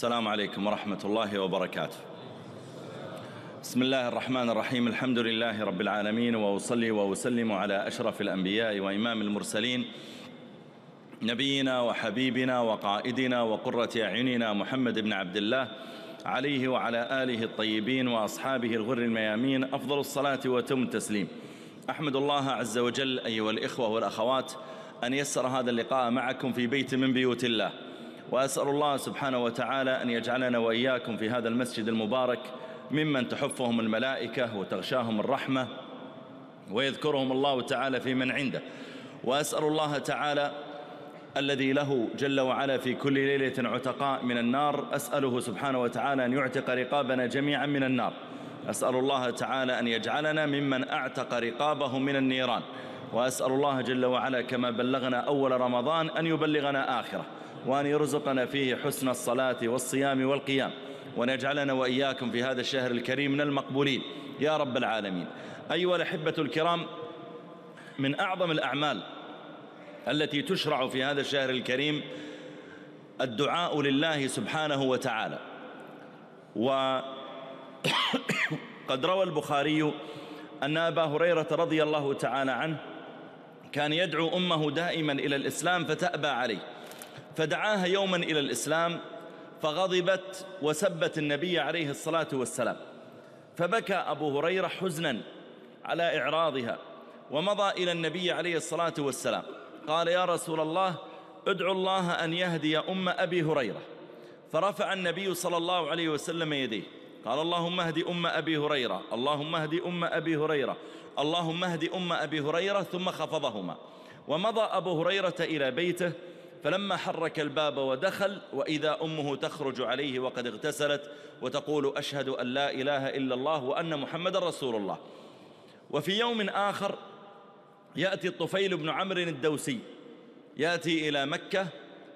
السلام عليكم ورحمة الله وبركاته. بسم الله الرحمن الرحيم. الحمد لله رب العالمين وأصلي وأسلم على أشرف الأنبياء وإمام المرسلين نبينا وحبيبنا وقائدنا وقرة أعيننا محمد بن عبد الله عليه وعلى آله الطيبين وأصحابه الغر الميامين. أفضل الصلاة وتم التسليم. أحمد الله عز وجل أيها الإخوة والأخوات أن يسر هذا اللقاء معكم في بيت من بيوت الله. وأسأل الله سبحانه وتعالى أن يجعلنا وإياكم في هذا المسجد المبارك ممن تحفهم الملائكة وتغشاهم الرحمة ويذكرهم الله تعالى في من عنده. وأسأل الله تعالى الذي له جل وعلا في كل ليلة عتقاء من النار أسأله سبحانه وتعالى أن يعتق رقابنا جميعا من النار. أسأل الله تعالى أن يجعلنا ممن أعتق رقابه من النيران. وأسأل الله جل وعلا كما بلغنا أول رمضان أن يبلغنا آخره. وأن يرزقنا فيه حسن الصلاة والصيام والقيام. ونجعلنا وإياكم في هذا الشهر الكريم من المقبولين. يا رب العالمين. أيها الأحبة الكرام من أعظم الأعمال التي تشرع في هذا الشهر الكريم الدعاء لله سبحانه وتعالى. وقد روى البخاري أن أبا هريرة رضي الله تعالى عنه كان يدعو أمه دائما إلى الإسلام فتأبى عليه. فدعاها يوما إلى الإسلام فغضبت وسبت النبي عليه الصلاة والسلام. فبكى أبو هريرة حزنا على إعراضها ومضى إلى النبي عليه الصلاة والسلام. قال يا رسول الله ادعو الله أن يهدي أم أبي هريرة. فرفع النبي صلى الله عليه وسلم يديه. قال اللهم اهدي أم أبي هريرة اللهم اهدي أم أبي هريرة اللهم اهدي أم أبي هريرة. ثم خفضهما. ومضى أبو هريرة إلى بيته فلما حرك الباب ودخل وإذا أمه تخرج عليه وقد اغتسلت وتقول أشهد أن لا إله إلا الله وأن محمد رسول الله. وفي يوم آخر يأتي الطفيل بن عمرو الدوسي يأتي إلى مكة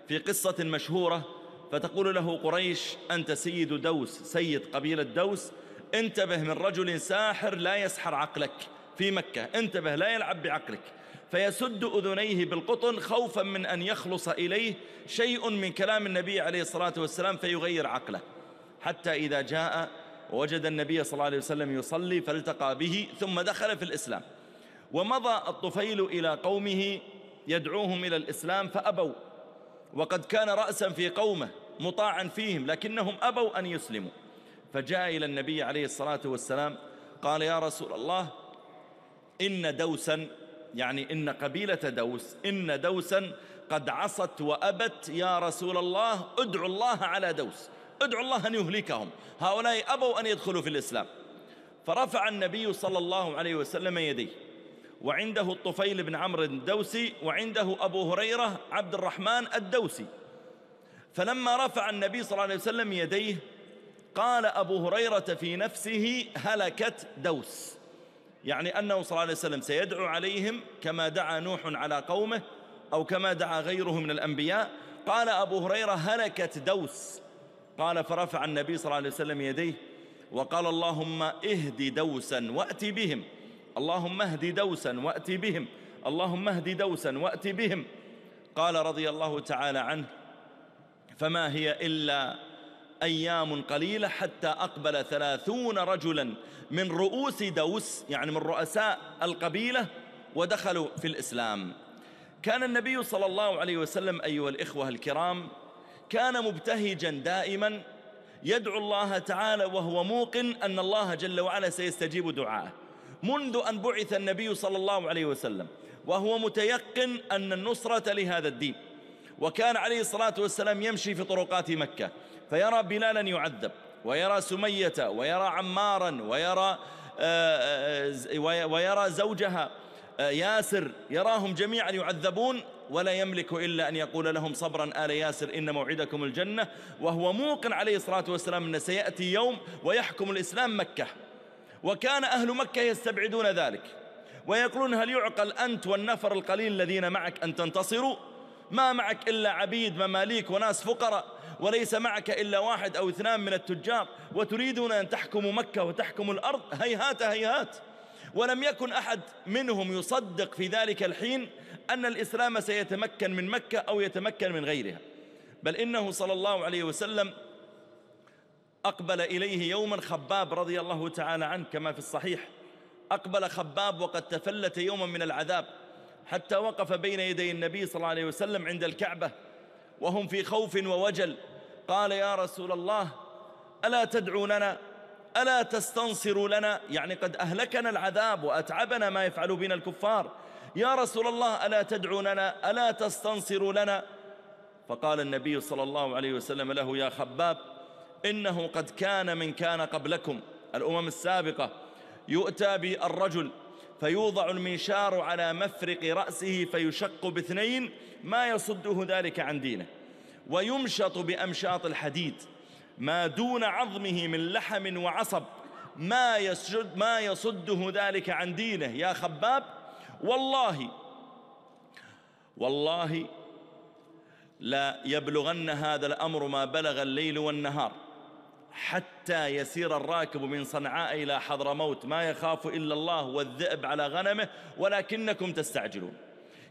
في قصة مشهورة فتقول له قريش أنت سيد دوس سيد قبيلة دوس انتبه من رجل ساحر لا يسحر عقلك في مكة انتبه لا يلعب بعقلك. فيسد أذنيه بالقطن خوفا من أن يخلص إليه شيء من كلام النبي عليه الصلاة والسلام فيغير عقله. حتى إذا جاء ووجد النبي صلى الله عليه وسلم يصلي فالتقى به ثم دخل في الإسلام. ومضى الطفيل إلى قومه يدعوهم إلى الإسلام فأبوا. وقد كان رأسا في قومه مطاعا فيهم لكنهم أبوا أن يسلموا. فجاء إلى النبي عليه الصلاة والسلام قال يا رسول الله إن دوسا يعني إن قبيلة دوس إن دوسا قد عصت وأبت يا رسول الله ادعو الله على دوس ادعو الله أن يهلكهم هؤلاء أبوا أن يدخلوا في الإسلام. فرفع النبي صلى الله عليه وسلم يديه. وعنده الطفيل بن عمرو الدوسي وعنده أبو هريرة عبد الرحمن الدوسي. فلما رفع النبي صلى الله عليه وسلم يديه قال أبو هريرة في نفسه هلكت دوس. يعني أنه صلى الله عليه وسلم سيدعو عليهم كما دعا نوح على قومه أو كما دعا غيره من الأنبياء. قال أبو هريرة هلكت دوس. قال فرفع النبي صلى الله عليه وسلم يديه وقال اللهم اهد دوسا وأتي بهم. اللهم اهد دوسا وأت بهم. اللهم اهد دوسا وأت بهم. قال رضي الله تعالى عنه فما هي إلا أيام قليلة حتى أقبل ثلاثون رجلا من رؤوس دوس يعني من رؤساء القبيلة ودخلوا في الإسلام. كان النبي صلى الله عليه وسلم أيها الإخوة الكرام كان مبتهجا دائما يدعو الله تعالى وهو موقن أن الله جل وعلا سيستجيب دعاءه منذ أن بعث النبي صلى الله عليه وسلم وهو متيقن أن النصرة لهذا الدين. وكان عليه الصلاة والسلام يمشي في طرقات مكة فيرى بلالا يعذب ويرى سمية ويرى عمارا ويرى ويرى زوجها ياسر يراهم جميعا يعذبون ولا يملك إلا أن يقول لهم صبرا آل ياسر إن موعدكم الجنة وهو موقن عليه الصلاة والسلام أن سيأتي يوم ويحكم الإسلام مكة. وكان أهل مكة يستبعدون ذلك ويقولون هل يعقل أنت والنفر القليل الذين معك أن تنتصروا؟ ما معك إلا عبيد مماليك وناس فقراء وليس معك إلا واحد أو اثنان من التجار وتريدون أن تحكموا مكة وتحكموا الأرض؟ هيهات هيهات. ولم يكن أحد منهم يصدق في ذلك الحين أن الإسلام سيتمكن من مكة أو يتمكن من غيرها. بل إنه صلى الله عليه وسلم أقبل إليه يوما خباب رضي الله تعالى عنه كما في الصحيح. أقبل خباب وقد تفلت يوما من العذاب. حتى وقف بين يدي النبي صلى الله عليه وسلم عند الكعبة وهم في خوف ووجل. قال يا رسول الله ألا تدعو لنا ألا تستنصر لنا؟ يعني قد أهلكنا العذاب وأتعبنا ما يفعل بنا الكفار. يا رسول الله ألا تدعو لنا ألا تستنصر لنا؟ فقال النبي صلى الله عليه وسلم له يا خباب إنه قد كان من كان قبلكم. الأمم السابقة يؤتى بالرجل فيوضع المنشار على مفرق رأسه فيشق باثنين ما يصده ذلك عن دينه ويمشط بأمشاط الحديد ما دون عظمه من لحم وعصب ما يسجد ما يصده ذلك عن دينه. يا خباب والله والله لا يبلغن هذا الأمر ما بلغ الليل والنهار. حتى يسير الراكب من صنعاء إلى حضرموت. ما يخاف إلا الله والذئب على غنمه ولكنكم تستعجلون.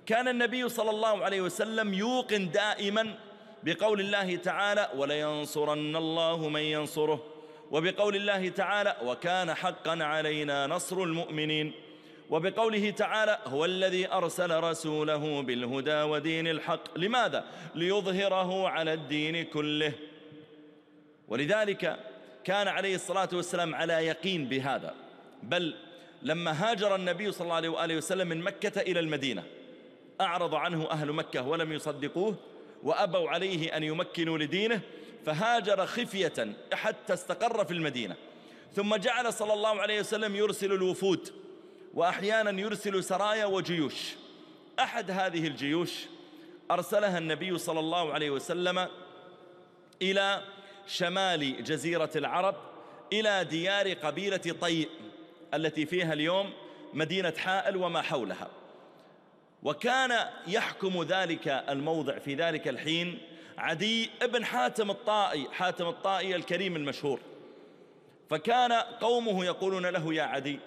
كان النبي صلى الله عليه وسلم يوقن دائما بقول الله تعالى ولينصرن الله من ينصره وبقول الله تعالى وكان حقا علينا نصر المؤمنين وبقوله تعالى هو الذي أرسل رسوله بالهدى ودين الحق لماذا؟ ليظهره على الدين كله. ولذلك كان عليه الصلاة والسلام على يقين بهذا. بل لما هاجر النبي صلى الله عليه وآله وسلم من مكة إلى المدينة أعرض عنه أهل مكة ولم يصدقوه وأبوا عليه أن يمكنوا لدينه فهاجر خفية حتى استقر في المدينة. ثم جعل صلى الله عليه وسلم يرسل الوفود وأحيانا يرسل سرايا وجيوش. أحد هذه الجيوش أرسلها النبي صلى الله عليه وسلم إلى شمال جزيرة العرب إلى ديار قبيلة طيء التي فيها اليوم مدينة حائل وما حولها. وكان يحكم ذلك الموضع في ذلك الحين عدي ابن حاتم الطائي حاتم الطائي الكريم المشهور. فكان قومه يقولون له يا عدي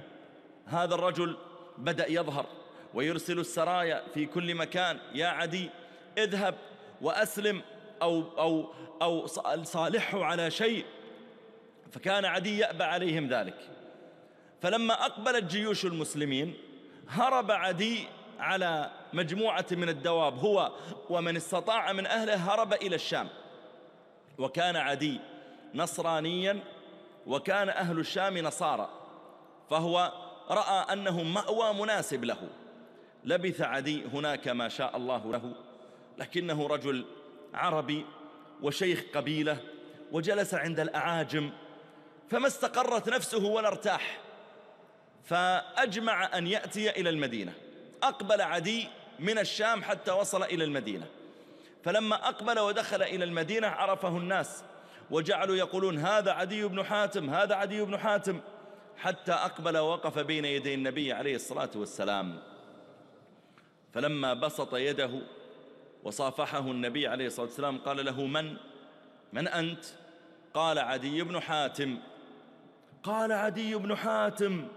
هذا الرجل بدأ يظهر ويرسل السرايا في كل مكان. يا عدي اذهب وأسلم أو, أو, أو صالحه على شيء فكان عدي يأبى عليهم ذلك. فلما أقبلت جيوش المسلمين هرب عدي على مجموعة من الدواب هو ومن استطاع من أهله هرب إلى الشام. وكان عدي نصرانيا وكان أهل الشام نصارى. فهو رأى أنه مأوى مناسب له. لبث عدي هناك ما شاء الله له لكنه رجل عربي وشيخ قبيلة وجلس عند الأعاجم فما استقرت نفسه ولا ارتاح فأجمع أن يأتي إلى المدينة. أقبل عدي من الشام حتى وصل إلى المدينة. فلما أقبل ودخل إلى المدينة عرفه الناس وجعلوا يقولون هذا عدي بن حاتم هذا عدي بن حاتم. حتى أقبل ووقف بين يدي النبي عليه الصلاة والسلام. فلما بسط يده وصافحه النبي عليه الصلاة والسلام قال له من؟ من أنت؟ قال عدي بن حاتم. قال عدي بن حاتم.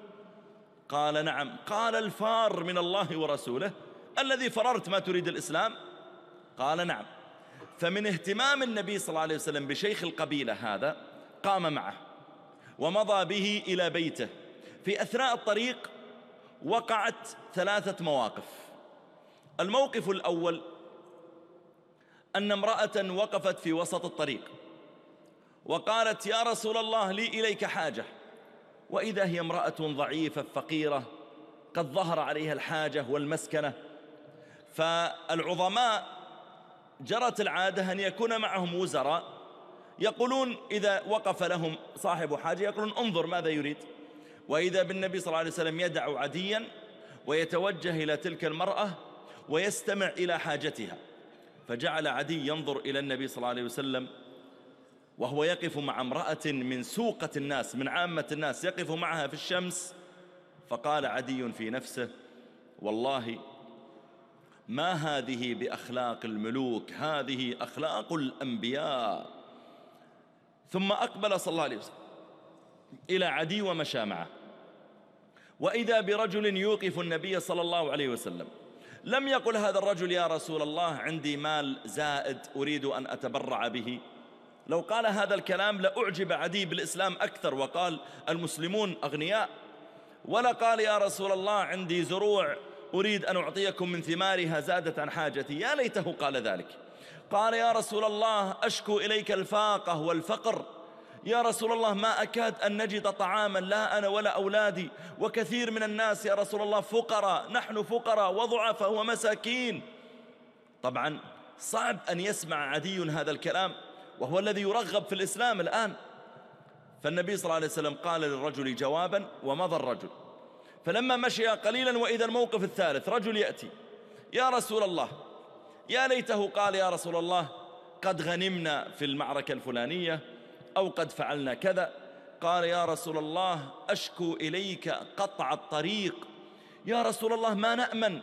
قال نعم. قال الفار من الله ورسوله الذي فررت ما تريد الإسلام؟ قال نعم. فمن اهتمام النبي صلى الله عليه وسلم بشيخ القبيلة هذا قام معه ومضى به إلى بيته. في أثناء الطريق وقعت ثلاثة مواقف. الموقف الأول أن امرأة وقفت في وسط الطريق وقالت يا رسول الله لي إليك حاجة. وإذا هي امرأة ضعيفة فقيرة قد ظهر عليها الحاجة والمسكنة. فالعظماء جرت العادة أن يكون معهم وزراء يقولون إذا وقف لهم صاحب حاجة يقولون انظر ماذا يريد. وإذا بالنبي صلى الله عليه وسلم يدع عديا ويتوجه إلى تلك المرأة ويستمع إلى حاجتها. فجعل عدي ينظر إلى النبي صلى الله عليه وسلم وهو يقف مع امرأة من سوقة الناس من عامة الناس يقف معها في الشمس فقال عدي في نفسه والله ما هذه بأخلاق الملوك هذه أخلاق الأنبياء. ثم أقبل صلى الله عليه وسلم إلى عدي ومشى معه. وإذا برجل يوقف النبي صلى الله عليه وسلم لم يقل هذا الرجل يا رسول الله عندي مال زائد أريد أن أتبرع به. لو قال هذا الكلام لأعجب عدي بالإسلام أكثر وقال المسلمون أغنياء. ولا قال يا رسول الله عندي زروع أريد أن أعطيكم من ثمارها زادت عن حاجتي. يا ليته قال ذلك. قال يا رسول الله أشكو إليك الفاقة والفقر. يا رسول الله ما أكاد أن نجد طعاما لا أنا ولا أولادي. وكثير من الناس يا رسول الله فقراء نحن فقراء وضعفاء ومساكين طبعا صعب أن يسمع عدي هذا الكلام وهو الذي يرغب في الإسلام الآن. فالنبي صلى الله عليه وسلم قال للرجل جوابا ومضى الرجل. فلما مشي قليلا وإذا الموقف الثالث رجل يأتي. يا رسول الله يا ليته قال يا رسول الله قد غنمنا في المعركة الفلانية. أو قد فعلنا كذا. قال يا رسول الله أشكو إليك قطع الطريق. يا رسول الله ما نأمن؟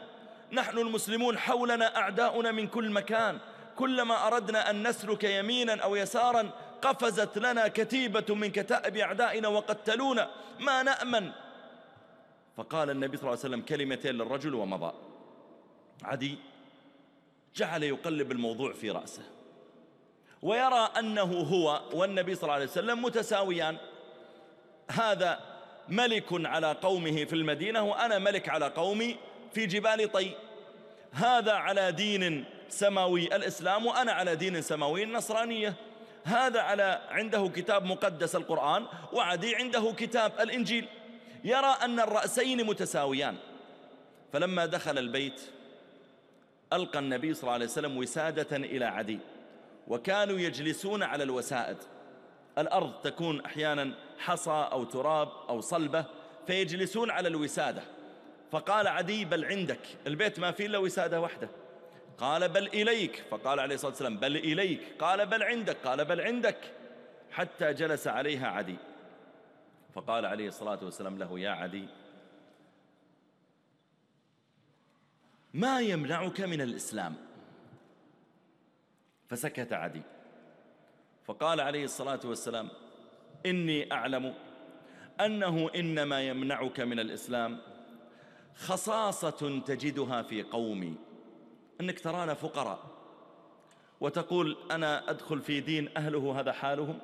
نحن المسلمون حولنا أعداؤنا من كل مكان. كلما أردنا أن نسلك يمينا أو يسارا قفزت لنا كتيبة من كتائب أعدائنا وقتلونا. ما نأمن؟ فقال النبي صلى الله عليه وسلم كلمتين للرجل ومضى. عدي جعل يقلب الموضوع في رأسه. ويرى أنه هو والنبي صلى الله عليه وسلم متساويان. هذا ملك على قومه في المدينة وأنا ملك على قومي في جبال طي. هذا على دين سماوي الإسلام وأنا على دين سماوي النصرانية. هذا على عنده كتاب مقدس القرآن وعدي عنده كتاب الإنجيل. يرى أن الرأسين متساويان. فلما دخل البيت ألقى النبي صلى الله عليه وسلم وسادة إلى عدي. وكانوا يجلسون على الوسائد. الأرض تكون أحيانا حصى أو تراب أو صلبة فيجلسون على الوسادة. فقال عدي بل عندك. البيت ما فيه إلا وسادة واحدة. قال بل إليك. فقال عليه الصلاة والسلام بل إليك. قال بل عندك. قال بل عندك. حتى جلس عليها عدي. فقال عليه الصلاة والسلام له يا عدي ما يمنعك من الإسلام؟ فسكت عدي فقال عليه الصلاة والسلام إني أعلم أنه إنما يمنعك من الإسلام خصاصة تجدها في قومي أنك ترانا فقراء وتقول أنا أدخل في دين أهله هذا حالهم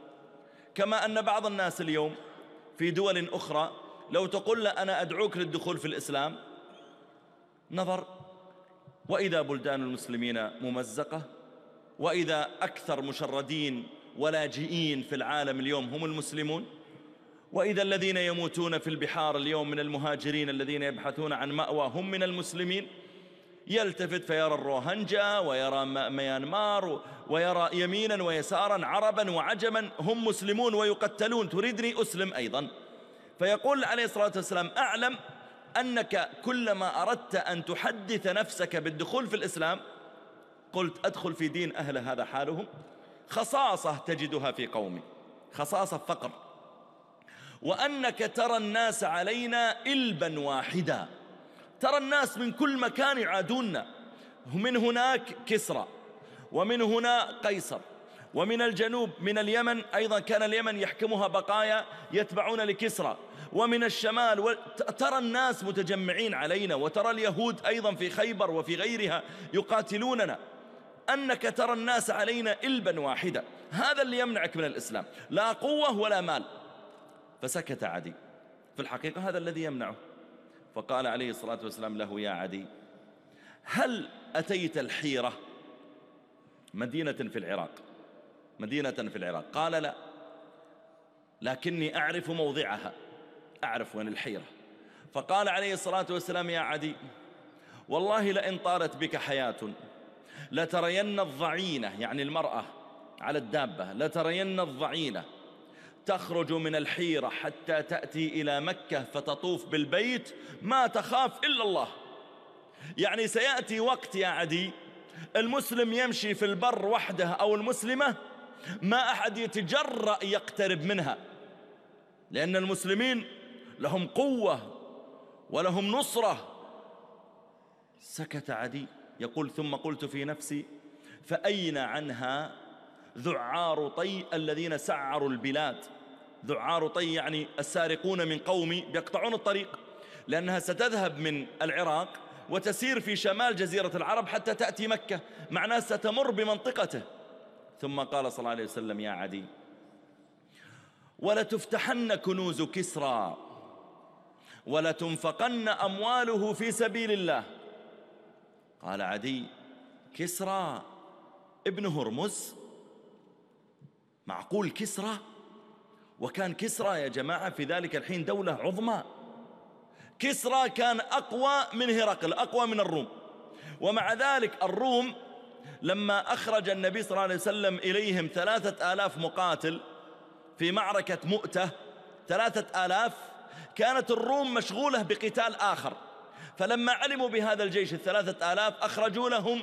كما أن بعض الناس اليوم في دول أخرى لو تقول له أنا أدعوك للدخول في الإسلام نظر وإذا بلدان المسلمين ممزقة وإذا أكثر مشردين ولاجئين في العالم اليوم هم المسلمون؟ وإذا الذين يموتون في البحار اليوم من المهاجرين الذين يبحثون عن مأوى هم من المسلمين؟ يلتفت فيرى الروهنجا ويرى ميانمار ويرى يمينا ويسارا عربا وعجما هم مسلمون ويقتلون. تريدني أسلم أيضا. فيقول عليه الصلاة والسلام أعلم أنك كلما أردت أن تحدث نفسك بالدخول في الإسلام قلت أدخل في دين أهل هذا حالهم خصاصة تجدها في قومي خصاصة فقر. وأنك ترى الناس علينا إلبا واحدا ترى الناس من كل مكان يعادوننا من هناك كسرى ومن هنا قيصر ومن الجنوب من اليمن أيضا كان اليمن يحكمها بقايا يتبعون لكسرى ومن الشمال ترى الناس متجمعين علينا وترى اليهود أيضا في خيبر وفي غيرها يقاتلوننا. أنك ترى الناس علينا إلبا واحدا. هذا اللي يمنعك من الإسلام. لا قوة ولا مال. فسكت عدي. في الحقيقة هذا الذي يمنعه. فقال عليه الصلاة والسلام له يا عدي هل أتيت الحيرة؟ مدينة في العراق. مدينة في العراق. قال لا. لكني أعرف موضعها. أعرف وين الحيرة. فقال عليه الصلاة والسلام يا عدي والله لئن طالت بك حياة لترين الضعينة يعني المرأة على الدابة لترين الضعينة. تخرج من الحيرة حتى تأتي إلى مكة فتطوف بالبيت ما تخاف إلا الله. يعني سيأتي وقت يا عدي المسلم يمشي في البر وحده أو المسلمة ما أحد يتجرأ يقترب منها. لأن المسلمين لهم قوة ولهم نصرة. سكت عدي. يقول ثم قلت في نفسي فأين عنها ذعار طي الذين سعروا البلاد؟ ذعار طي يعني السارقون من قومي بيقطعون الطريق لأنها ستذهب من العراق وتسير في شمال جزيرة العرب حتى تأتي مكة معناه ستمر بمنطقته. ثم قال صلى الله عليه وسلم يا عدي ولتفتحن كنوز كسرى ولتنفقن أمواله في سبيل الله. قال عدي كسرى ابن هرمز. معقول كسرى؟ وكان كسرى يا جماعة في ذلك الحين دولة عظمى. كسرى كان أقوى من هرقل أقوى من الروم. ومع ذلك الروم لما أخرج النبي صلى الله عليه وسلم إليهم ثلاثة آلاف مقاتل في معركة مؤتة ثلاثة آلاف كانت الروم مشغولة بقتال آخر. فلما علموا بهذا الجيش الثلاثة آلاف أخرجوا لهم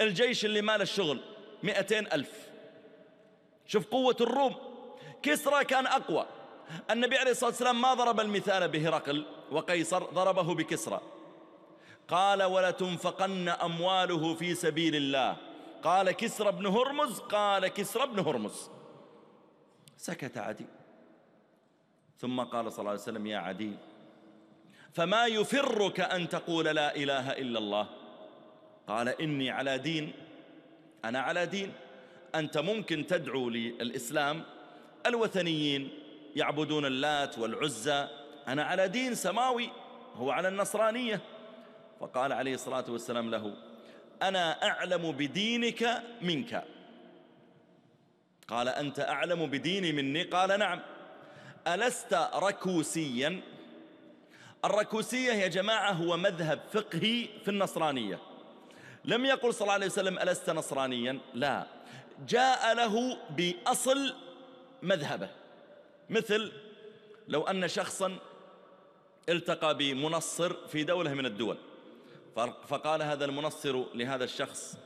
الجيش اللي مال الشغل مئتين ألف. شوف قوة الروم. كسرى كان أقوى. النبي عليه الصلاة والسلام ما ضرب المثال بهرقل وقيصر ضربه بكسرى. قال ولتنفقن أمواله في سبيل الله. قال كسرى بن هرمز. قال كسرى بن هرمز. سكت عدي. ثم قال صلى الله عليه وسلم يا عدي فما يفرك أن تقول لا إله إلا الله؟ قال إني على دين أنا على دين. أنت ممكن تدعو للإسلام الوثنيين يعبدون اللات والعزى. أنا على دين سماوي هو على النصرانية. فقال عليه الصلاة والسلام له أنا أعلم بدينك منك. قال أنت أعلم بديني مني؟ قال نعم. ألست ركوسيا؟ الركوسية يا جماعة هو مذهب فقهي في النصرانية. لم يقل صلى الله عليه وسلم ألست نصرانيا؟ لا. جاء له بأصل مذهبه. مثل لو أن شخصا التقى بمنصر في دولة من الدول. فقال هذا المنصر لهذا الشخص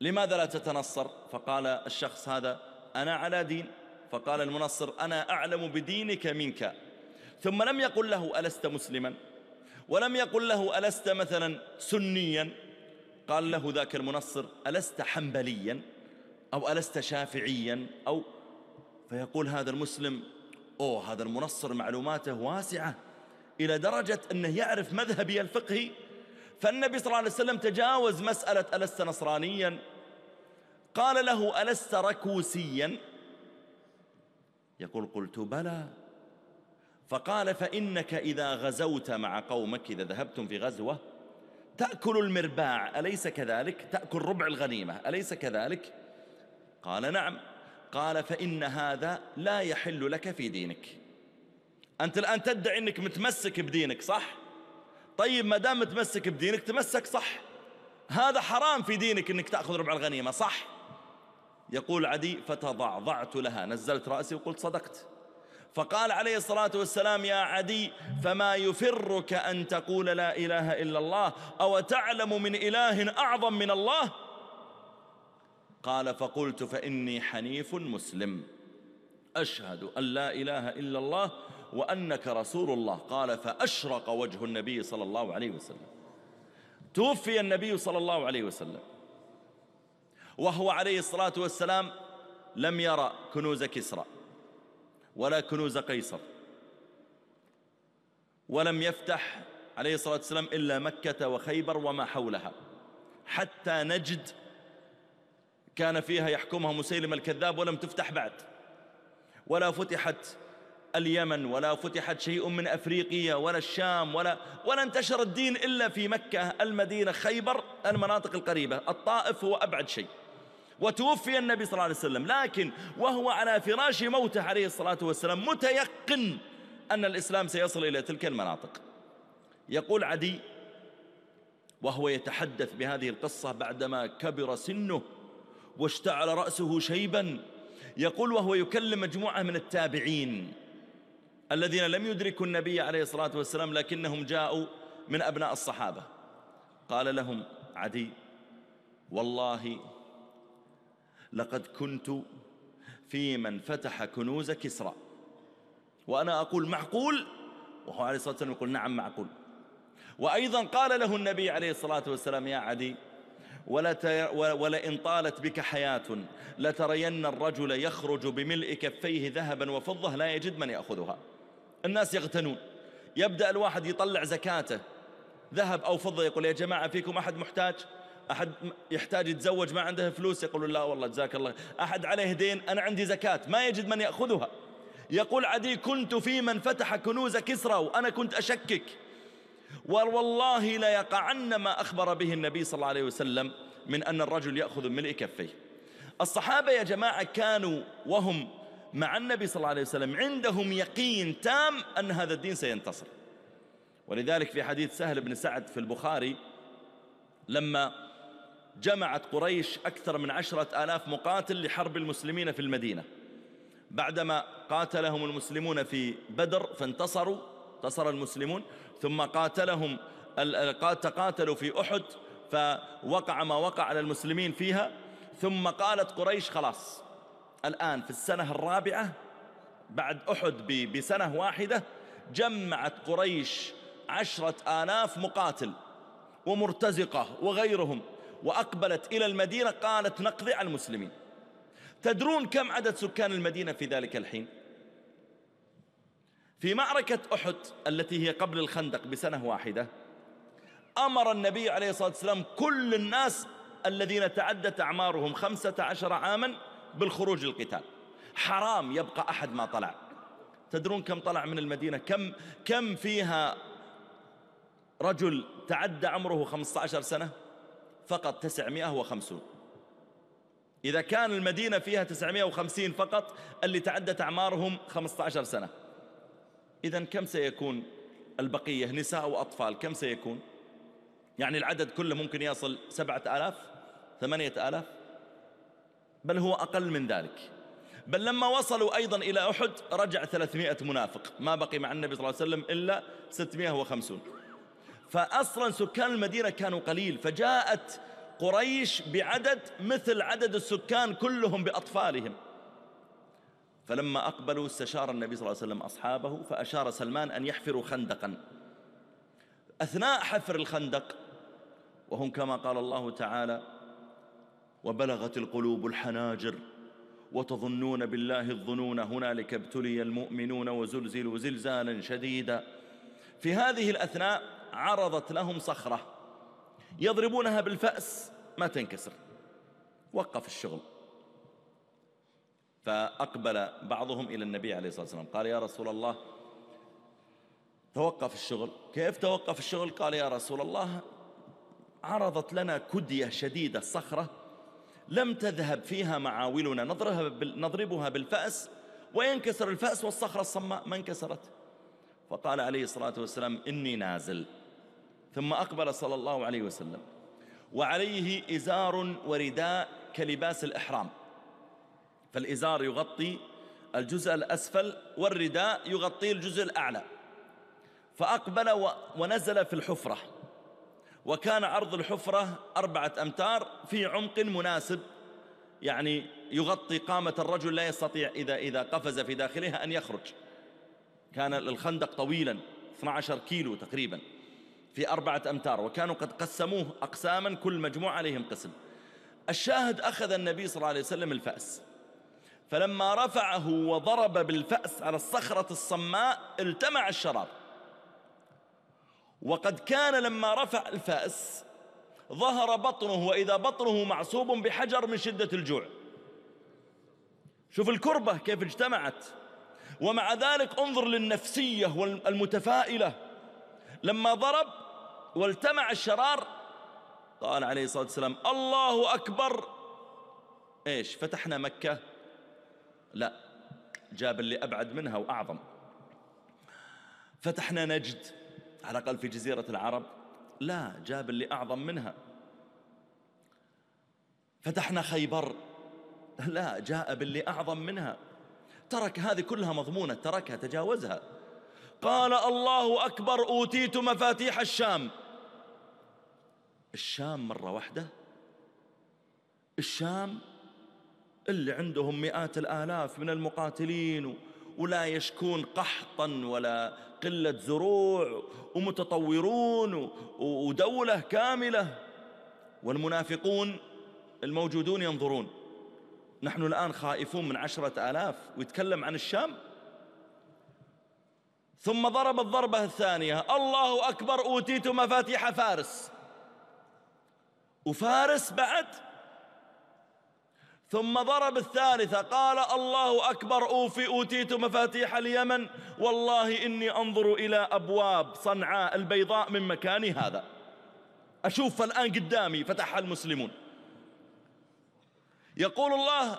لماذا لا تتنصر؟ فقال الشخص هذا أنا على دين. فقال المنصر أنا أعلم بدينك منك. ثم لم يقل له ألست مسلما؟ ولم يقل له ألست مثلا سنيا؟ قال له ذاك المنصر ألست حنبليا أو ألست شافعيا أو؟ فيقول هذا المسلم أوه هذا المنصر معلوماته واسعة إلى درجة أنه يعرف مذهبي الفقهي. فالنبي صلى الله عليه وسلم تجاوز مسألة ألست نصرانيا؟ قال له ألست ركوسيا؟ يقول قلت بلى. فقال فإنك إذا غزوت مع قومك إذا ذهبتم في غزوة تأكل المرباع. أليس كذلك؟ تأكل ربع الغنيمة. أليس كذلك؟ قال نعم. قال فإن هذا لا يحل لك في دينك. أنت الآن تدعي أنك متمسك بدينك صح؟ طيب ما دام متمسك بدينك تمسك صح؟ هذا حرام في دينك أنك تأخذ ربع الغنيمة صح؟ يقول عدي فتضعضعت لها. نزلت رأسي وقلت صدقت. فقال عليه الصلاة والسلام يا عدي فما يفرك أن تقول لا إله إلا الله؟ أو تعلم من إله أعظم من الله؟ قال فقلت فإني حنيف مسلم. أشهد أن لا إله إلا الله وأنك رسول الله. قال فأشرق وجه النبي صلى الله عليه وسلم. توفي النبي صلى الله عليه وسلم. وهو عليه الصلاة والسلام لم يرى كنوز كسرى. ولا كنوز قيصر. ولم يفتح عليه الصلاة والسلام إلا مكة وخيبر وما حولها. حتى نجد كان فيها يحكمها مسيلم الكذاب ولم تفتح بعد. ولا فتحت اليمن ولا فتحت شيء من أفريقيا ولا الشام ولا, ولا انتشر الدين إلا في مكة المدينة خيبر المناطق القريبة. الطائف هو أبعد شيء. وتوفي النبي صلى الله عليه وسلم. لكن وهو على فراش موته عليه الصلاة والسلام متيقن أن الإسلام سيصل إلى تلك المناطق. يقول عدي وهو يتحدث بهذه القصة بعدما كبر سنه واشتعل رأسه شيبا. يقول وهو يكلم مجموعة من التابعين الذين لم يدركوا النبي عليه الصلاة والسلام لكنهم جاءوا من أبناء الصحابة. قال لهم عدي والله لقد كنت في من فتح كنوز كسرى. وأنا أقول معقول؟ وهو عليه الصلاة والسلام يقول نعم معقول. وأيضا قال له النبي عليه الصلاة والسلام يا عدي ولئن طالت بك حياة لترين الرجل يخرج بملء كفيه ذهبا وفضة لا يجد من يأخذها. الناس يغتنون. يبدأ الواحد يطلع زكاته. ذهب أو فضة يقول يا جماعة فيكم أحد محتاج؟ أحد يحتاج يتزوج ما عنده فلوس يقول لا والله جزاك الله. أحد عليه دين أنا عندي زكاة ما يجد من يأخذها. يقول عدي كنت في من فتح كنوز كسرى وأنا كنت أشكك. والله لا يقعن ما أخبر به النبي صلى الله عليه وسلم من أن الرجل يأخذ ملء كفيه. الصحابة يا جماعة كانوا وهم مع النبي صلى الله عليه وسلم عندهم يقين تام أن هذا الدين سينتصر. ولذلك في حديث سهل بن سعد في البخاري لما جمعت قريش أكثر من عشرة آلاف مقاتل لحرب المسلمين في المدينة. بعدما قاتلهم المسلمون في بدر فانتصروا انتصر المسلمون ثم قاتلهم تقاتلوا في أحد فوقع ما وقع على المسلمين فيها. ثم قالت قريش خلاص الآن في السنة الرابعة بعد أحد بسنة واحدة جمعت قريش عشرة آلاف مقاتل ومرتزقة وغيرهم. وأقبلت إلى المدينة قالت نقضي على المسلمين. تدرون كم عدد سكان المدينة في ذلك الحين؟ في معركة أحد التي هي قبل الخندق بسنة واحدة أمر النبي عليه الصلاة والسلام كل الناس الذين تعدت أعمارهم خمسة عشر عاما بالخروج للقتال. حرام يبقى أحد ما طلع. تدرون كم طلع من المدينة؟ كم, كم فيها رجل تعدى عمره 15 سنة؟ فقط 950 إذا كان المدينة فيها 950 فقط اللي تعدت أعمارهم 15 سنة. إذا كم سيكون البقية؟ نساء وأطفال كم سيكون؟ يعني العدد كله ممكن يصل سبعة آلاف ثمانية آلاف. بل هو أقل من ذلك. بل لما وصلوا أيضا إلى أحد رجع 300 منافق. ما بقي مع النبي صلى الله عليه وسلم إلا 650 فأصلا سكان المدينة كانوا قليل فجاءت قريش بعدد مثل عدد السكان كلهم بأطفالهم. فلما أقبلوا استشار النبي صلى الله عليه وسلم أصحابه فأشار سلمان أن يحفروا خندقا. أثناء حفر الخندق وهم كما قال الله تعالى وبلغت القلوب الحناجر وتظنون بالله الظنون هنالك ابتلي المؤمنون وزلزلوا زلزالا شديدا. في هذه الأثناء عرضت لهم صخرة. يضربونها بالفأس ما تنكسر. وقف الشغل. فأقبل بعضهم إلى النبي عليه الصلاة والسلام. قال يا رسول الله توقف الشغل. كيف توقف الشغل؟ قال يا رسول الله عرضت لنا كدية شديدة صخرة لم تذهب فيها معاولنا. نضربها بالفأس وينكسر الفأس والصخرة الصماء. ما انكسرت. فقال عليه الصلاة والسلام إني نازل. ثم أقبل صلى الله عليه وسلم. وعليه إزار ورداء كلباس الإحرام. فالإزار يغطي الجزء الأسفل والرداء يغطي الجزء الأعلى. فأقبل ونزل في الحفرة. وكان عرض الحفرة أربعة أمتار في عمق مناسب. يعني يغطي قامة الرجل لا يستطيع إذا, إذا قفز في داخلها أن يخرج. كان الخندق طويلا 12 كيلو تقريبا. في أربعة أمتار وكانوا قد قسموه أقساما كل مجموعة عليهم قسم. الشاهد أخذ النبي صلى الله عليه وسلم الفأس. فلما رفعه وضرب بالفأس على الصخرة الصماء التمع الشراب وقد كان لما رفع الفأس ظهر بطنه وإذا بطنه معصوب بحجر من شدة الجوع. شوف الكربة كيف اجتمعت. ومع ذلك انظر للنفسية والمتفائلة. لما ضرب والتمع الشرار قال عليه الصلاة والسلام الله أكبر. إيش فتحنا مكة؟ لا جاب اللي أبعد منها وأعظم. فتحنا نجد على الأقل في جزيرة العرب. لا جاب اللي أعظم منها. فتحنا خيبر. لا جاء باللي أعظم منها. ترك هذه كلها مضمونة تركها تجاوزها. قال الله أكبر أوتيت مفاتيح الشام. الشام مرة واحدة. الشام اللي عندهم مئات الآلاف من المقاتلين ولا يشكون قحطا ولا قلة زروع ومتطورون ودولة كاملة. والمنافقون الموجودون ينظرون. نحن الآن خائفون من عشرة آلاف ويتكلم عن الشام. ثم ضرب الضربة الثانية. الله أكبر أوتيت مفاتيح فارس. وفارس بعد. ثم ضرب الثالثة. قال الله أكبر أوفي أوتيت مفاتيح اليمن. والله إني أنظر إلى أبواب صنعاء البيضاء من مكاني هذا. أشوف الآن قدامي فتحها المسلمون. يقول الله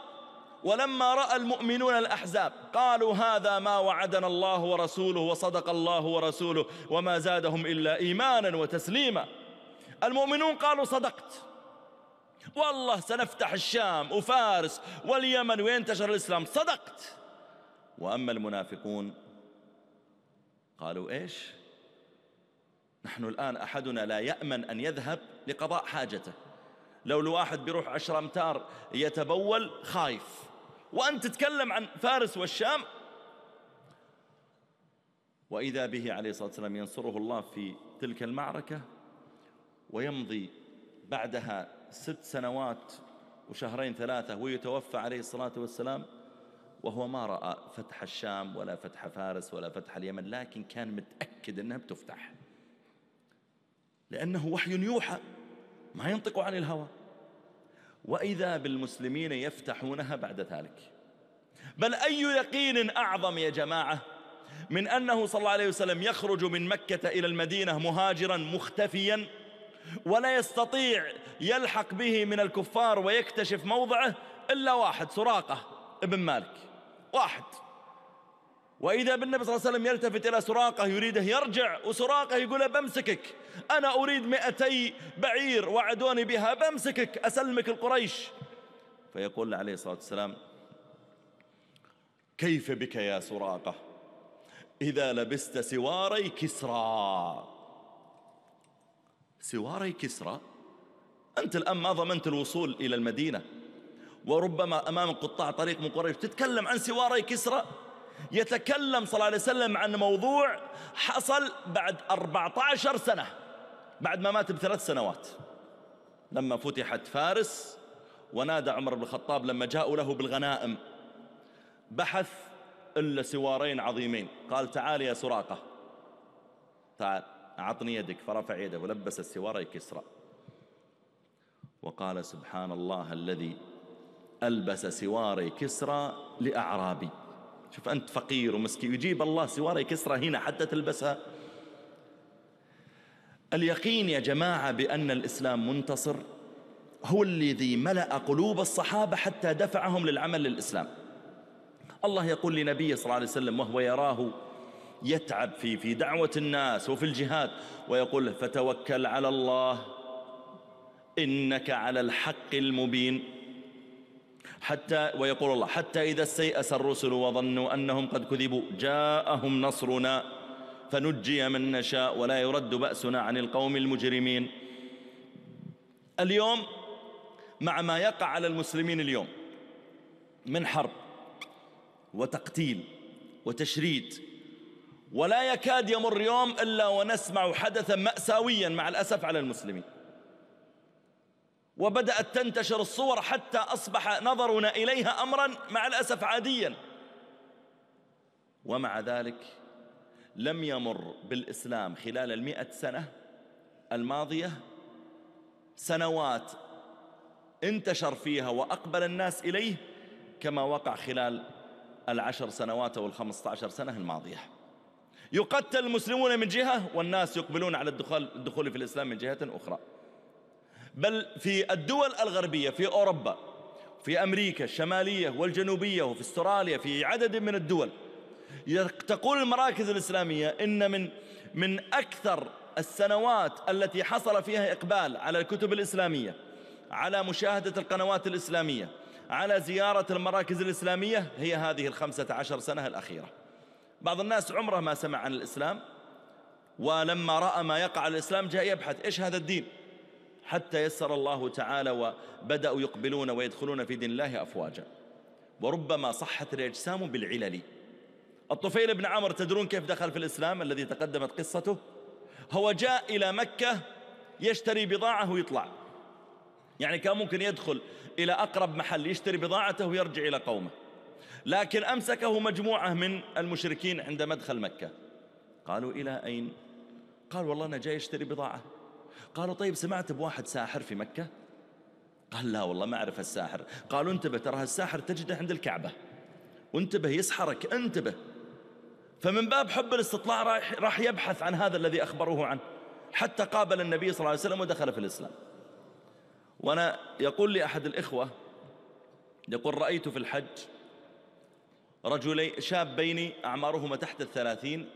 ولما رأى المؤمنون الأحزاب قالوا هذا ما وعدنا الله ورسوله وصدق الله ورسوله وما زادهم إلا إيمانا وتسليما. المؤمنون قالوا صدقت. والله سنفتح الشام وفارس واليمن وينتشر الإسلام؟ صدقت. وأما المنافقون قالوا إيش؟ نحن الآن أحدنا لا يأمن أن يذهب لقضاء حاجته. لو الواحد بيروح عشر أمتار يتبول خايف. وأنت تتكلم عن فارس والشام. وإذا به عليه الصلاة والسلام ينصره الله في تلك المعركة ويمضي بعدها ست سنوات وشهرين ثلاثة ويتوفى عليه الصلاة والسلام وهو ما رأى فتح الشام ولا فتح فارس ولا فتح اليمن لكن كان متأكد أنها بتفتح. لأنه وحي يوحى ما ينطق عن الهوى. وإذا بالمسلمين يفتحونها بعد ذلك. بل أي يقين أعظم يا جماعة من أنه صلى الله عليه وسلم يخرج من مكة إلى المدينة مهاجرا مختفيا ولا يستطيع يلحق به من الكفار ويكتشف موضعه إلا واحد سراقة ابن مالك. واحد. وإذا بالنبي صلى الله عليه وسلم يلتفت إلى سراقة يريده يرجع وسراقة يقول بمسكك. أنا أريد مئتي بعير وعدوني بها بمسكك أسلمك القريش. فيقول عليه الصلاة والسلام كيف بك يا سراقة؟ إذا لبست سواري كسرى. سواري كسرى؟ أنت الآن ما ضمنت الوصول إلى المدينة. وربما أمام قطاع طريق من قريش. تتكلم عن سواري كسرى؟ يتكلم صلى الله عليه وسلم عن موضوع حصل بعد 14 سنة بعد ما مات بثلاث سنوات. لما فتحت فارس ونادى عمر بن الخطاب لما جاءوا له بالغنائم. بحث إلا سوارين عظيمين. قال تعال يا سراقة. تعال أعطني يدك. فرفع يده ولبس السوار كسرى وقال سبحان الله الذي ألبس سواري كسرى لأعرابي. شوف أنت فقير ومسكين. يجيب الله سواري كسرى هنا حتى تلبسها. اليقين يا جماعة بأن الإسلام منتصر. هو الذي ملأ قلوب الصحابة حتى دفعهم للعمل للإسلام. الله يقول لنبيه صلى الله عليه وسلم وهو يراه يتعب في في دعوة الناس وفي الجهاد ويقول فتوكل على الله إنك على الحق المبين. حتى ويقول الله حتى إذا استيأس الرسل وظنوا أنهم قد كذبوا جاءهم نصرنا فنجي من نشاء ولا يرد بأسنا عن القوم المجرمين. اليوم مع ما يقع على المسلمين اليوم من حرب وتقتيل وتشريد ولا يكاد يمر يوم إلا ونسمع حدثا مأساويا مع الأسف على المسلمين. وبدأت تنتشر الصور حتى أصبح نظرنا إليها أمرا مع الأسف عاديا. ومع ذلك لم يمر بالإسلام خلال المئة سنة الماضية سنوات انتشر فيها وأقبل الناس إليه كما وقع خلال العشر سنوات أو الخمسة عشر سنة الماضية. يقتل المسلمون من جهة والناس يقبلون على الدخول, الدخول في الإسلام من جهة أخرى. بل في الدول الغربية في أوروبا في أمريكا الشمالية والجنوبية وفي أستراليا في عدد من الدول. تقول المراكز الإسلامية إن من من أكثر السنوات التي حصل فيها إقبال على الكتب الإسلامية على مشاهدة القنوات الإسلامية على زيارة المراكز الإسلامية هي هذه الخمسة عشر سنة الأخيرة. بعض الناس عمره ما سمع عن الإسلام ولما رأى ما يقع على الإسلام جاء يبحث إيش هذا الدين. حتى يسر الله تعالى وبدأوا يقبلون ويدخلون في دين الله أفواجا. وربما صحت الأجسام بالعلل. الطفيل بن عمر تدرون كيف دخل في الإسلام؟ الذي تقدمت قصته. هو جاء إلى مكة يشتري بضاعة ويطلع. يعني كان ممكن يدخل إلى أقرب محل يشتري بضاعته ويرجع إلى قومه. لكن أمسكه مجموعة من المشركين عند مدخل مكة. قالوا إلى أين؟ قال والله أنا جاي أشتري بضاعة. قالوا طيب سمعت بواحد ساحر في مكة؟ قال لا والله ما أعرف الساحر. قالوا انتبه ترى الساحر تجده عند الكعبة. وانتبه يسحرك انتبه. فمن باب حب الاستطلاع راح, راح يبحث عن هذا الذي أخبروه عنه. حتى قابل النبي صلى الله عليه وسلم ودخل في الإسلام. وأنا يقول لي أحد الإخوة يقول رأيت في الحج رجلي شابين أعمارهما تحت الثلاثين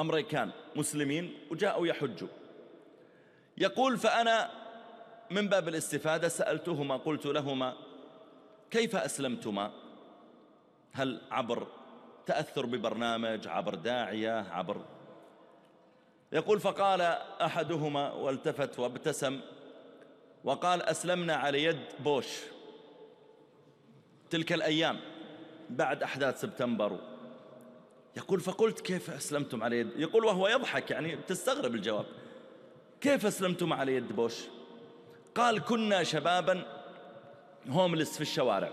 أمريكان مسلمين وجاءوا يحجوا. يقول فأنا من باب الاستفادة سألتهما قلت لهما كيف أسلمتما؟ هل عبر تأثر ببرنامج عبر داعية عبر؟ يقول فقال أحدهما والتفت وابتسم وقال أسلمنا على يد بوش. تلك الأيام بعد أحداث سبتمبر. يقول فقلت كيف أسلمتم على يد؟ يقول وهو يضحك يعني تستغرب الجواب. كيف أسلمتم على يد بوش؟ قال كنا شبابا هوملس في الشوارع.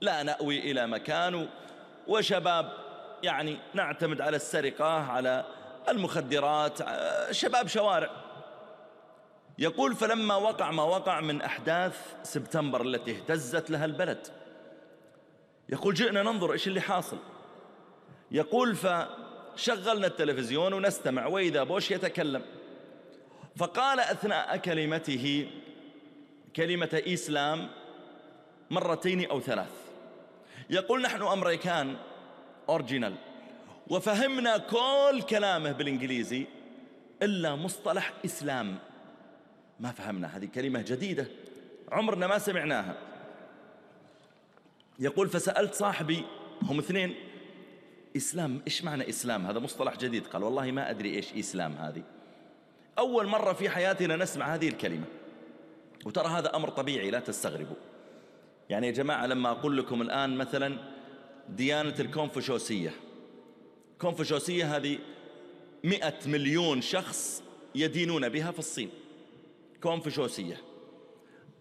لا نأوي إلى مكان وشباب يعني نعتمد على السرقة على المخدرات شباب شوارع. يقول فلما وقع ما وقع من أحداث سبتمبر التي اهتزت لها البلد. يقول جئنا ننظر إيش اللي حاصل. يقول فشغلنا التلفزيون ونستمع وإذا بوش يتكلم. فقال أثناء كلمته كلمة إسلام مرتين أو ثلاث. يقول نحن أمريكان أورجينال وفهمنا كل كلامه بالإنجليزي إلا مصطلح إسلام. ما فهمنا هذه كلمة جديدة عمرنا ما سمعناها. يقول فسألت صاحبي هم اثنين إسلام إيش معنى إسلام؟ هذا مصطلح جديد. قال والله ما أدري إيش إسلام هذه. أول مرة في حياتنا نسمع هذه الكلمة. وترى هذا أمر طبيعي لا تستغربوا. يعني يا جماعة لما أقول لكم الآن مثلا ديانة الكونفوشوسية. كونفوشوسية هذه مئة مليون شخص يدينون بها في الصين. كونفوشوسية.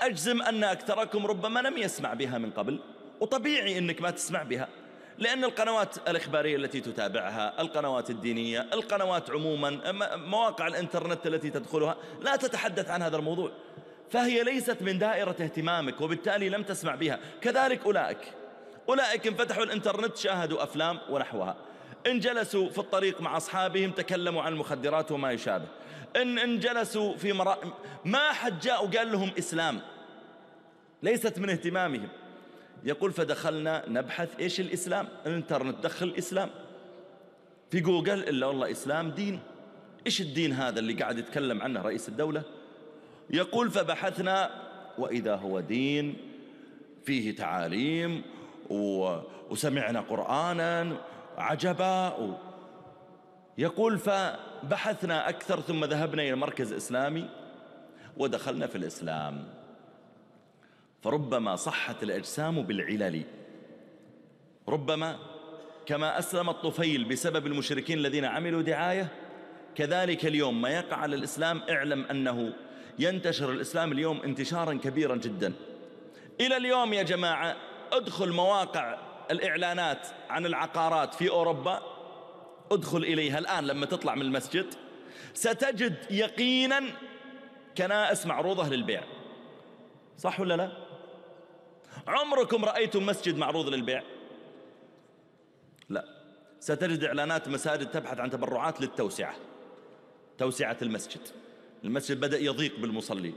أجزم أن أكثركم ربما لم يسمع بها من قبل وطبيعي أنك ما تسمع بها. لأن القنوات الإخبارية التي تتابعها القنوات الدينية القنوات عموما مواقع الإنترنت التي تدخلها لا تتحدث عن هذا الموضوع. فهي ليست من دائرة اهتمامك وبالتالي لم تسمع بها. كذلك أولئك. أولئك انفتحوا الإنترنت شاهدوا أفلام ونحوها. إن جلسوا في الطريق مع أصحابهم تكلموا عن المخدرات وما يشابه. إن, إن جلسوا في مرا... ما حد جاء وقال لهم إسلام. ليست من اهتمامهم. يقول فدخلنا نبحث إيش الإسلام؟ الإنترنت. دخل الإسلام. في جوجل إلا والله إسلام دين. إيش الدين هذا اللي قاعد يتكلم عنه رئيس الدولة؟ يقول فبحثنا وإذا هو دين فيه تعاليم و... وسمعنا قرآنا عجبا و... يقول فبحثنا أكثر ثم ذهبنا إلى مركز إسلامي ودخلنا في الإسلام. فربما صحت الأجسام بالعلل. ربما كما أسلم الطفيل بسبب المشركين الذين عملوا دعاية كذلك اليوم ما يقع على الإسلام اعلم أنه ينتشر الإسلام اليوم انتشارا كبيرا جدا. إلى اليوم يا جماعة ادخل مواقع الإعلانات عن العقارات في أوروبا. ادخل إليها الآن لما تطلع من المسجد. ستجد يقينا كنائس معروضة للبيع. صح ولا لا؟ عمركم رأيتم مسجد معروض للبيع؟ لا. ستجد إعلانات مساجد تبحث عن تبرعات للتوسعة. توسعة المسجد. المسجد بدأ يضيق بالمصلين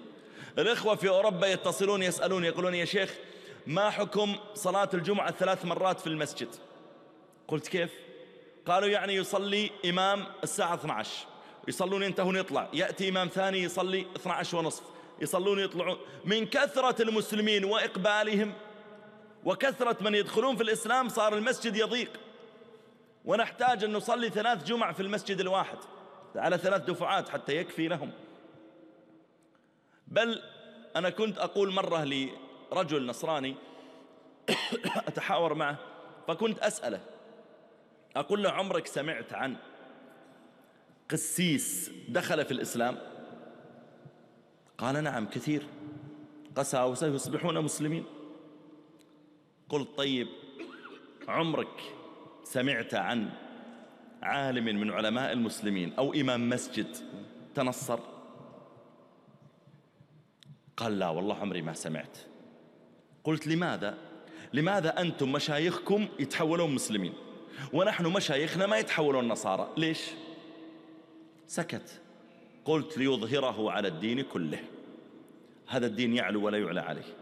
الإخوة في أوروبا يتصلون يسألون يقولون يا شيخ ما حكم صلاة الجمعة ثلاث مرات في المسجد؟ قلت كيف؟ قالوا يعني يصلي إمام الساعة 12 يصلون ينتهون يطلع. يأتي إمام ثاني يصلي 12 ونصف. يصلون يطلعون من كثرة المسلمين وإقبالهم وكثرة من يدخلون في الإسلام صار المسجد يضيق. ونحتاج أن نصلي ثلاث جمع في المسجد الواحد على ثلاث دفعات حتى يكفي لهم. بل أنا كنت أقول مرة لرجل نصراني أتحاور معه فكنت أسأله أقول له عمرك سمعت عن قسيس دخل في الإسلام؟ قال نعم كثير. قساوسة يصبحون مسلمين. قلت طيب عمرك سمعت عن عالم من علماء المسلمين أو إمام مسجد تنصر؟ قال لا والله عمري ما سمعت. قلت لماذا؟ لماذا أنتم مشايخكم يتحولون مسلمين؟ ونحن مشايخنا ما يتحولون نصارى ليش؟ سكت. قلت ليظهره على الدين كله. هذا الدين يعلو ولا يعلى عليه.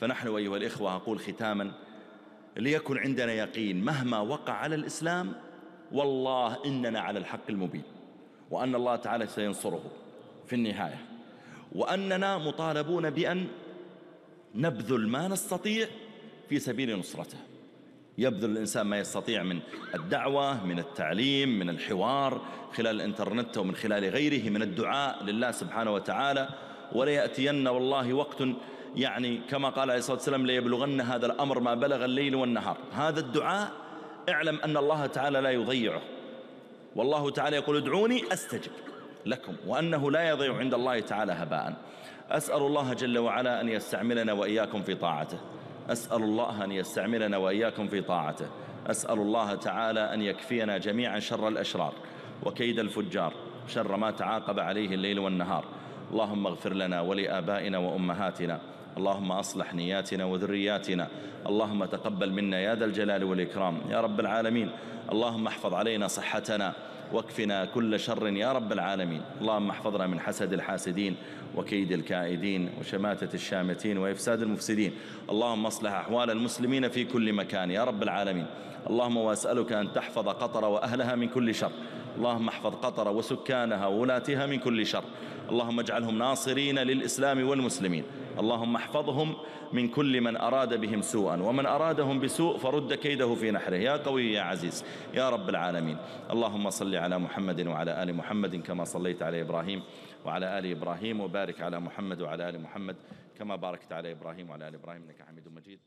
فنحن أيها الإخوة أقول ختاما ليكن عندنا يقين مهما وقع على الإسلام والله إننا على الحق المبين وأن الله تعالى سينصره في النهاية. وأننا مطالبون بأن نبذل ما نستطيع في سبيل نصرته. يبذل الإنسان ما يستطيع من الدعوة من التعليم من الحوار خلال الإنترنت ومن خلال غيره من الدعاء لله سبحانه وتعالى. ولا يأتين والله وقت يعني كما قال عليه الصلاة والسلام ليبلغن هذا الأمر ما بلغ الليل والنهار. هذا الدعاء اعلم أن الله تعالى لا يضيعه. والله تعالى يقول ادعوني أستجب لكم وأنه لا يضيع عند الله تعالى هباء. أسأل الله جل وعلا أن يستعملنا وإياكم في طاعته. أسأل الله أن يستعملنا وإياكم في طاعته. أسأل الله تعالى أن يكفينا جميعا شر الأشرار وكيد الفجار شر ما تعاقب عليه الليل والنهار. اللهم اغفر لنا ولآبائنا وأمهاتنا. اللهم أصلح نياتنا وذرياتنا. اللهم تقبل منا يا ذا الجلال والإكرام. يا رب العالمين. اللهم احفظ علينا صحتنا. واكفنا كل شر يا رب العالمين. اللهم احفظنا من حسد الحاسدين وكيد الكائدين وشماتة الشامتين وإفساد المفسدين. اللهم اصلح أحوال المسلمين في كل مكان يا رب العالمين. اللهم واسألك أن تحفظ قطر وأهلها من كل شر. اللهم احفظ قطر وسكانها وولاتها من كل شر. اللهم اجعلهم ناصرين للإسلام والمسلمين. اللهم احفظهم من كل من أراد بهم سوءا ومن أرادهم بسوء فرد كيده في نحره. يا قوي يا عزيز يا رب العالمين. اللهم صل على محمد وعلى آل محمد كما صليت على إبراهيم وعلى آل إبراهيم وبارك على محمد وعلى آل محمد كما باركت على إبراهيم وعلى آل إبراهيم إنك حميد مجيد.